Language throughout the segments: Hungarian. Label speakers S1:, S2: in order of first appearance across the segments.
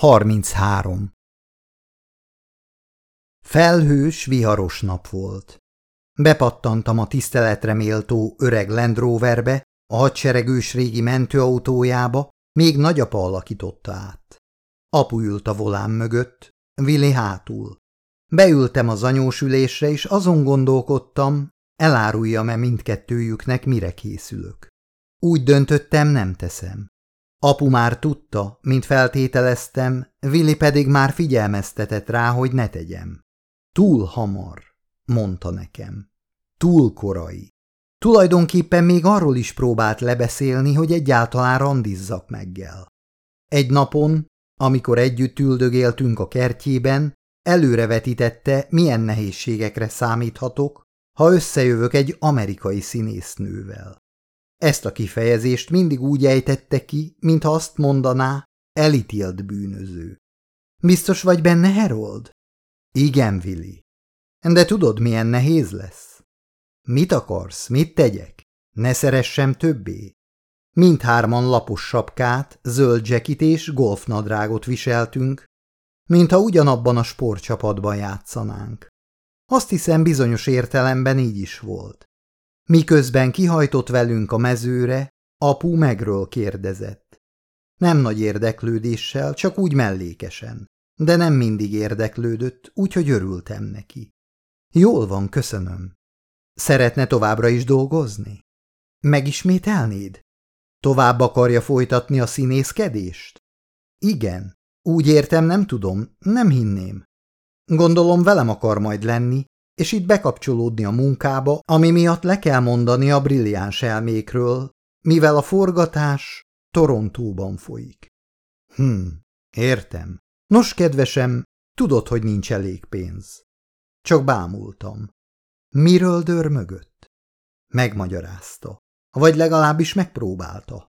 S1: 33. Felhős, viharos nap volt. Bepattantam a tiszteletre méltó öreg Land Roverbe, a hadseregős régi mentőautójába, még nagyapa alakította át. Apu ült a volán mögött, Vili hátul. Beültem az anyós ülésre, és azon gondolkodtam, eláruljam-e mindkettőjüknek, mire készülök. Úgy döntöttem, nem teszem. Apu már tudta, mint feltételeztem, Vili pedig már figyelmeztetett rá, hogy ne tegyem. Túl hamar, mondta nekem. Túl korai. Tulajdonképpen még arról is próbált lebeszélni, hogy egyáltalán randizzak meggel. Egy napon, amikor együtt üldögéltünk a kertjében, előrevetítette, milyen nehézségekre számíthatok, ha összejövök egy amerikai színésznővel. Ezt a kifejezést mindig úgy ejtette ki, mintha azt mondaná, elítélt bűnöző. Biztos vagy benne, Herold? Igen, Willi. De tudod, milyen nehéz lesz? Mit akarsz, mit tegyek? Ne szeressem többé? Mindhárman lapos sapkát, zöld zsekit és golfnadrágot viseltünk, mintha ugyanabban a sportcsapatban játszanánk. Azt hiszem bizonyos értelemben így is volt. Miközben kihajtott velünk a mezőre, apu megről kérdezett. Nem nagy érdeklődéssel, csak úgy mellékesen, de nem mindig érdeklődött, úgyhogy örültem neki. Jól van, köszönöm. Szeretne továbbra is dolgozni? Megismételnéd? Tovább akarja folytatni a színészkedést? Igen, úgy értem, nem tudom, nem hinném. Gondolom velem akar majd lenni, és itt bekapcsolódni a munkába, ami miatt le kell mondani a brilliáns elmékről, mivel a forgatás Torontóban folyik. Hm, értem. Nos, kedvesem, tudod, hogy nincs elég pénz. Csak bámultam. Miről dörmögött? Megmagyarázta. Vagy legalábbis megpróbálta.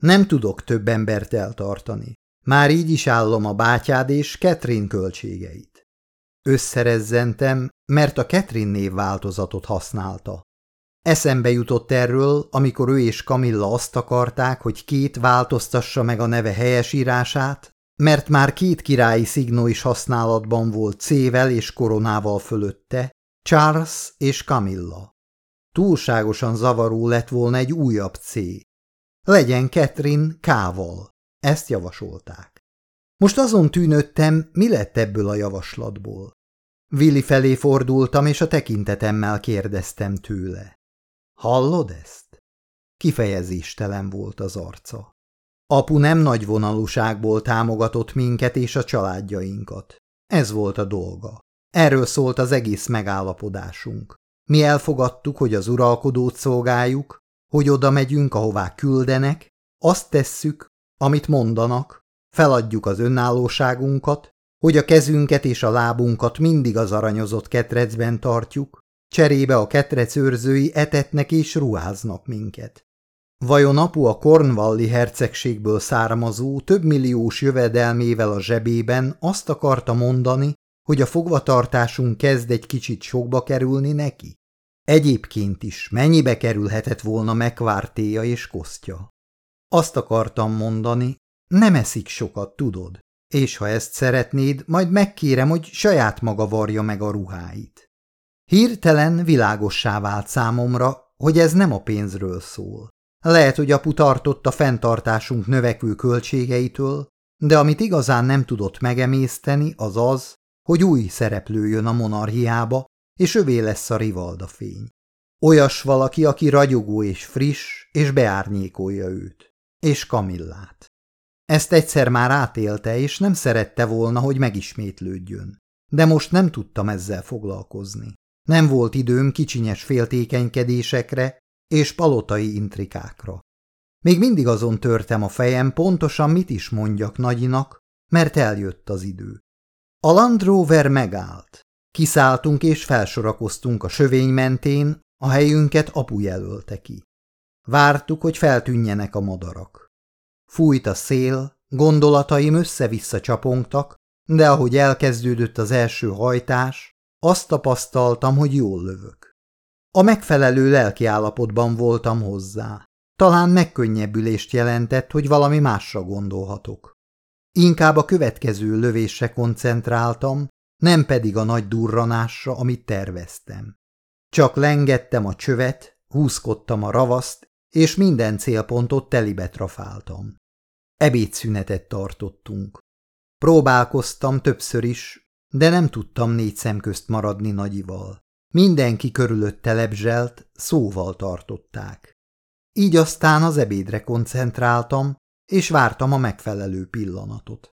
S1: Nem tudok több embert eltartani. Már így is állom a bátyád és Ketrin költségeit. Összerezzentem, mert a Ketrin név változatot használta. Eszembe jutott erről, amikor ő és Kamilla azt akarták, hogy két változtassa meg a neve helyesírását, mert már két királyi szignó is használatban volt C-vel és koronával fölötte, Charles és Camilla. Túlságosan zavaró lett volna egy újabb C. Legyen Catherine K-val. Ezt javasolták. Most azon tűnöttem, mi lett ebből a javaslatból. Willi felé fordultam, és a tekintetemmel kérdeztem tőle. Hallod ezt? Kifejezéstelen volt az arca. Apu nem nagy vonalúságból támogatott minket és a családjainkat. Ez volt a dolga. Erről szólt az egész megállapodásunk. Mi elfogadtuk, hogy az uralkodót szolgáljuk, hogy oda megyünk, ahová küldenek, azt tesszük, amit mondanak, Feladjuk az önállóságunkat, hogy a kezünket és a lábunkat mindig az aranyozott ketrecben tartjuk, cserébe a ketrec őrzői etetnek és ruháznak minket. Vajon apu a Cornwalli hercegségből származó több milliós jövedelmével a zsebében azt akarta mondani, hogy a fogvatartásunk kezd egy kicsit sokba kerülni neki? Egyébként is mennyibe kerülhetett volna megvártéja és kosztja? Azt akartam mondani, nem eszik sokat, tudod, és ha ezt szeretnéd, majd megkérem, hogy saját maga varja meg a ruháit. Hirtelen világossá vált számomra, hogy ez nem a pénzről szól. Lehet, hogy apu tartott a fenntartásunk növekvő költségeitől, de amit igazán nem tudott megemészteni, az az, hogy új szereplő jön a monarchiába, és övé lesz a rivalda fény. Olyas valaki, aki ragyogó és friss, és beárnyékolja őt. És Kamillát. Ezt egyszer már átélte, és nem szerette volna, hogy megismétlődjön. De most nem tudtam ezzel foglalkozni. Nem volt időm kicsinyes féltékenykedésekre és palotai intrikákra. Még mindig azon törtem a fejem, pontosan mit is mondjak nagyinak, mert eljött az idő. A Land Rover megállt. Kiszálltunk és felsorakoztunk a sövény mentén, a helyünket apu jelölte ki. Vártuk, hogy feltűnjenek a madarak. Fújt a szél, gondolataim össze-vissza csapongtak, de ahogy elkezdődött az első hajtás, azt tapasztaltam, hogy jól lövök. A megfelelő lelkiállapotban voltam hozzá. Talán megkönnyebbülést jelentett, hogy valami másra gondolhatok. Inkább a következő lövésre koncentráltam, nem pedig a nagy durranásra, amit terveztem. Csak lengettem a csövet, húzkodtam a ravaszt, és minden célpontot telibe trafáltam. Ebédszünetet tartottunk. Próbálkoztam többször is, de nem tudtam négy szem közt maradni nagyival. Mindenki körülötte lebzselt, szóval tartották. Így aztán az ebédre koncentráltam, és vártam a megfelelő pillanatot.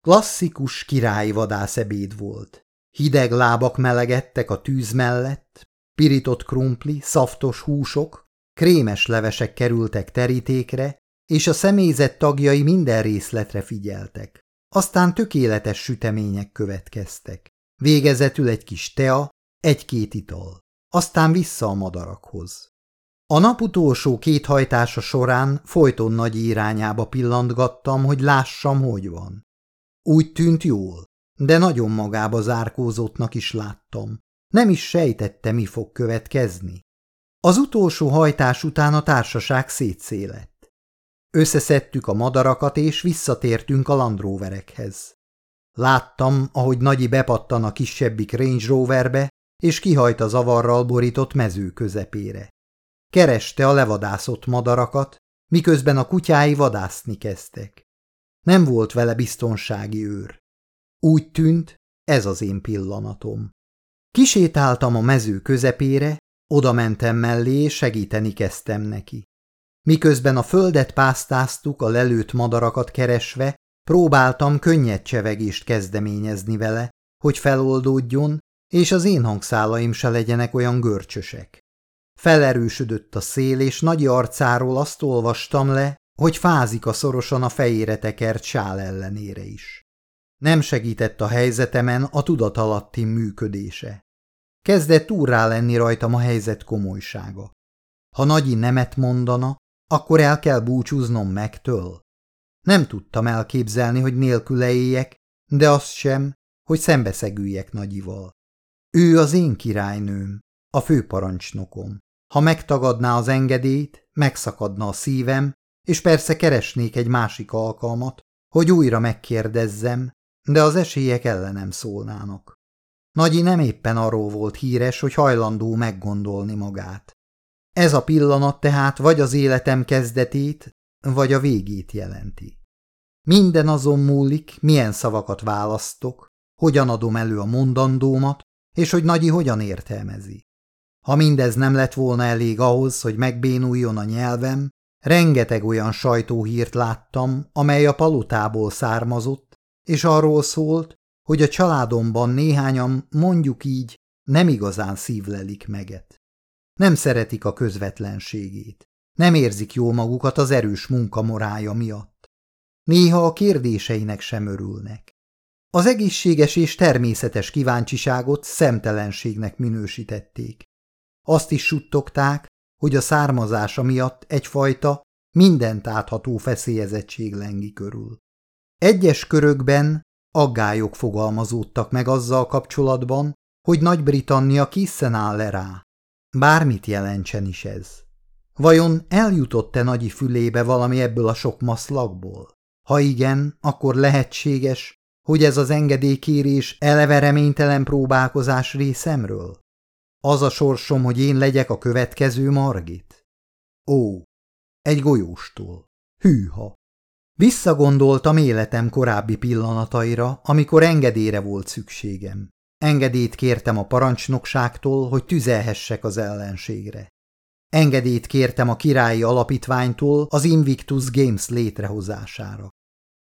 S1: Klasszikus királyi vadász ebéd volt. Hideg lábak melegettek a tűz mellett, pirított krumpli, szaftos húsok, krémes levesek kerültek terítékre, és a személyzet tagjai minden részletre figyeltek. Aztán tökéletes sütemények következtek. Végezetül egy kis tea, egy-két ital. Aztán vissza a madarakhoz. A nap utolsó két hajtása során folyton nagy irányába pillantgattam, hogy lássam, hogy van. Úgy tűnt jól, de nagyon magába zárkózottnak is láttam. Nem is sejtette, mi fog következni. Az utolsó hajtás után a társaság szétszélett. Összeszedtük a madarakat, és visszatértünk a landróverekhez. Láttam, ahogy Nagyi bepattan a kisebbik Range Roverbe, és kihajt a zavarral borított mező közepére. Kereste a levadászott madarakat, miközben a kutyái vadászni kezdtek. Nem volt vele biztonsági őr. Úgy tűnt, ez az én pillanatom. Kisétáltam a mező közepére, oda mentem mellé, és segíteni kezdtem neki. Miközben a földet pásztáztuk a lelőtt madarakat keresve, próbáltam könnyed csevegést kezdeményezni vele, hogy feloldódjon, és az én hangszálaim se legyenek olyan görcsösek. Felerősödött a szél, és nagy arcáról azt olvastam le, hogy fázik a szorosan a fejére tekert sál ellenére is. Nem segített a helyzetemen a tudatalatti működése. Kezdett úrrá lenni rajtam a helyzet komolysága. Ha Nagyi nemet mondana, akkor el kell búcsúznom megtől. Nem tudtam elképzelni, hogy nélküle éljek, de azt sem, hogy szembeszegüljek Nagyival. Ő az én királynőm, a főparancsnokom. Ha megtagadná az engedélyt, megszakadna a szívem, és persze keresnék egy másik alkalmat, hogy újra megkérdezzem, de az esélyek ellenem szólnának. Nagyi nem éppen arról volt híres, hogy hajlandó meggondolni magát. Ez a pillanat tehát vagy az életem kezdetét, vagy a végét jelenti. Minden azon múlik, milyen szavakat választok, hogyan adom elő a mondandómat, és hogy Nagyi hogyan értelmezi. Ha mindez nem lett volna elég ahhoz, hogy megbénuljon a nyelvem, rengeteg olyan sajtóhírt láttam, amely a palotából származott, és arról szólt, hogy a családomban néhányan, mondjuk így, nem igazán szívlelik meget. Nem szeretik a közvetlenségét. Nem érzik jó magukat az erős munkamorája miatt. Néha a kérdéseinek sem örülnek. Az egészséges és természetes kíváncsiságot szemtelenségnek minősítették. Azt is suttogták, hogy a származása miatt egyfajta, mindent átható feszélyezettség lengi körül. Egyes körökben aggályok fogalmazódtak meg azzal kapcsolatban, hogy Nagy-Britannia készen áll le rá. Bármit jelentsen is ez. Vajon eljutott-e Nagyi fülébe valami ebből a sok maszlakból? Ha igen, akkor lehetséges, hogy ez az engedélykérés eleve reménytelen próbálkozás részemről? Az a sorsom, hogy én legyek a következő Margit? Ó, egy golyóstól. Hűha! Visszagondoltam életem korábbi pillanataira, amikor engedélyre volt szükségem. Engedélyt kértem a parancsnokságtól, hogy tüzelhessek az ellenségre. Engedélyt kértem a királyi alapítványtól az Invictus Games létrehozására.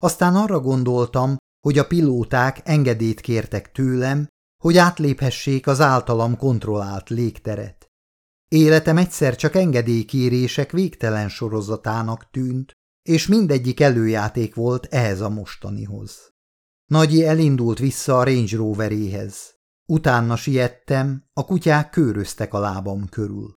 S1: Aztán arra gondoltam, hogy a pilóták engedélyt kértek tőlem, hogy átléphessék az általam kontrollált légteret. Életem egyszer csak engedélykérések végtelen sorozatának tűnt, és mindegyik előjáték volt ehhez a mostanihoz. Nagyi elindult vissza a Range Roveréhez. Utána siettem, a kutyák köröztek a lábam körül.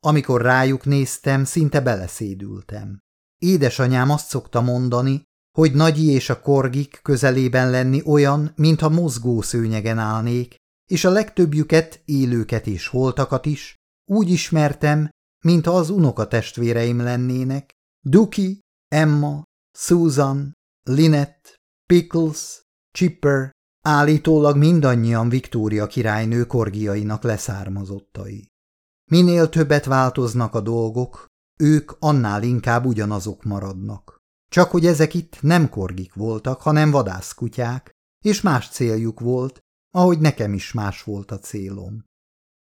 S1: Amikor rájuk néztem, szinte beleszédültem. Édesanyám azt szokta mondani, hogy Nagyi és a korgik közelében lenni olyan, mintha mozgó szőnyegen állnék, és a legtöbbjüket, élőket és holtakat is úgy ismertem, mintha az unokatestvéreim lennének, Duki, Emma, Susan, Linett, Pickles, Chipper, állítólag mindannyian Viktória királynő korgiainak leszármazottai. Minél többet változnak a dolgok, ők annál inkább ugyanazok maradnak. Csak hogy ezek itt nem korgik voltak, hanem vadászkutyák, és más céljuk volt, ahogy nekem is más volt a célom.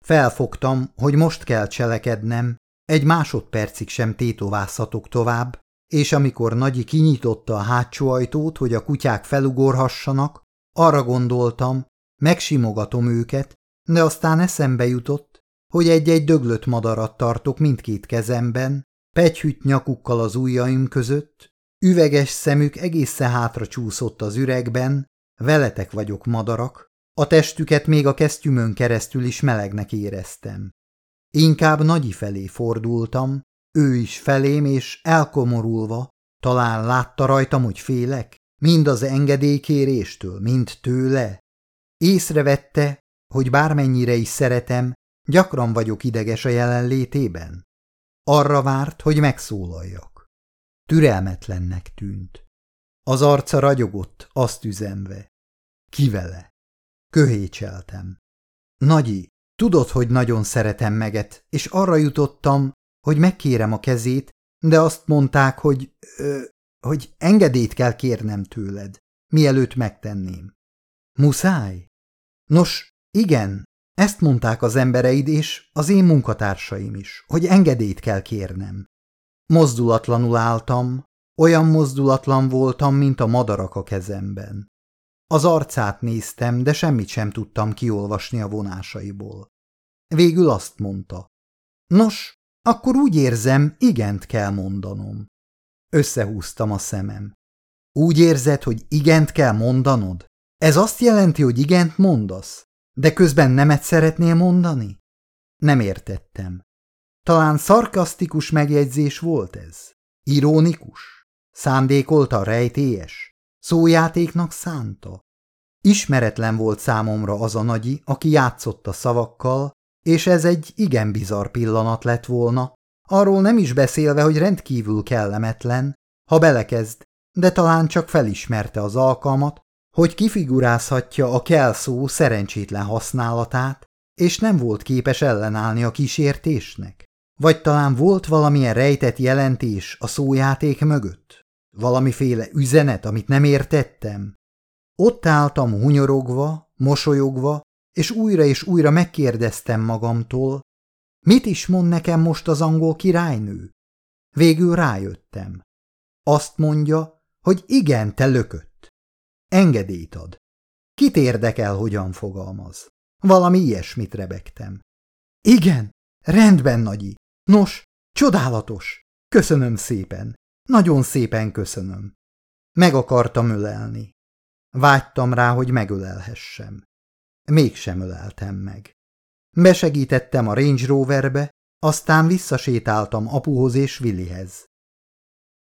S1: Felfogtam, hogy most kell cselekednem, egy másodpercig sem tétovázhatok tovább, és amikor Nagyi kinyitotta a hátsó ajtót, hogy a kutyák felugorhassanak, arra gondoltam, megsimogatom őket, de aztán eszembe jutott, hogy egy-egy döglött madarat tartok mindkét kezemben, pegyhütt nyakukkal az ujjaim között, üveges szemük egészen hátra csúszott az üregben, veletek vagyok madarak, a testüket még a kesztyümön keresztül is melegnek éreztem. Inkább Nagyi felé fordultam, ő is felém, és elkomorulva, talán látta rajtam, hogy félek, mind az engedélykéréstől, mind tőle. Észrevette, hogy bármennyire is szeretem, gyakran vagyok ideges a jelenlétében. Arra várt, hogy megszólaljak. Türelmetlennek tűnt. Az arca ragyogott, azt üzenve. Kivele. Köhécseltem. Nagyi, tudod, hogy nagyon szeretem meget, és arra jutottam, hogy megkérem a kezét, de azt mondták, hogy, ö, hogy engedélyt kell kérnem tőled, mielőtt megtenném. Muszáj? Nos, igen, ezt mondták az embereid és az én munkatársaim is, hogy engedélyt kell kérnem. Mozdulatlanul álltam, olyan mozdulatlan voltam, mint a madarak a kezemben. Az arcát néztem, de semmit sem tudtam kiolvasni a vonásaiból. Végül azt mondta. Nos, akkor úgy érzem, igent kell mondanom. Összehúztam a szemem. Úgy érzed, hogy igent kell mondanod? Ez azt jelenti, hogy igent mondasz, de közben nemet szeretnél mondani? Nem értettem. Talán szarkasztikus megjegyzés volt ez? Ironikus? Szándékolta rejtélyes? Szójátéknak szánta? Ismeretlen volt számomra az a nagyi, aki játszott a szavakkal, és ez egy igen bizarr pillanat lett volna, arról nem is beszélve, hogy rendkívül kellemetlen, ha belekezd, de talán csak felismerte az alkalmat, hogy kifigurázhatja a kell szó szerencsétlen használatát, és nem volt képes ellenállni a kísértésnek. Vagy talán volt valamilyen rejtett jelentés a szójáték mögött? Valamiféle üzenet, amit nem értettem? Ott álltam hunyorogva, mosolyogva, és újra és újra megkérdeztem magamtól, mit is mond nekem most az angol királynő? Végül rájöttem. Azt mondja, hogy igen, te lökött. Engedélyt ad. Kit érdekel, hogyan fogalmaz? Valami ilyesmit rebegtem. Igen, rendben, nagyi. Nos, csodálatos. Köszönöm szépen. Nagyon szépen köszönöm. Meg akartam ölelni. Vágytam rá, hogy megölelhessem. Mégsem öleltem meg. Besegítettem a Range Roverbe, aztán visszasétáltam apuhoz és Willihez.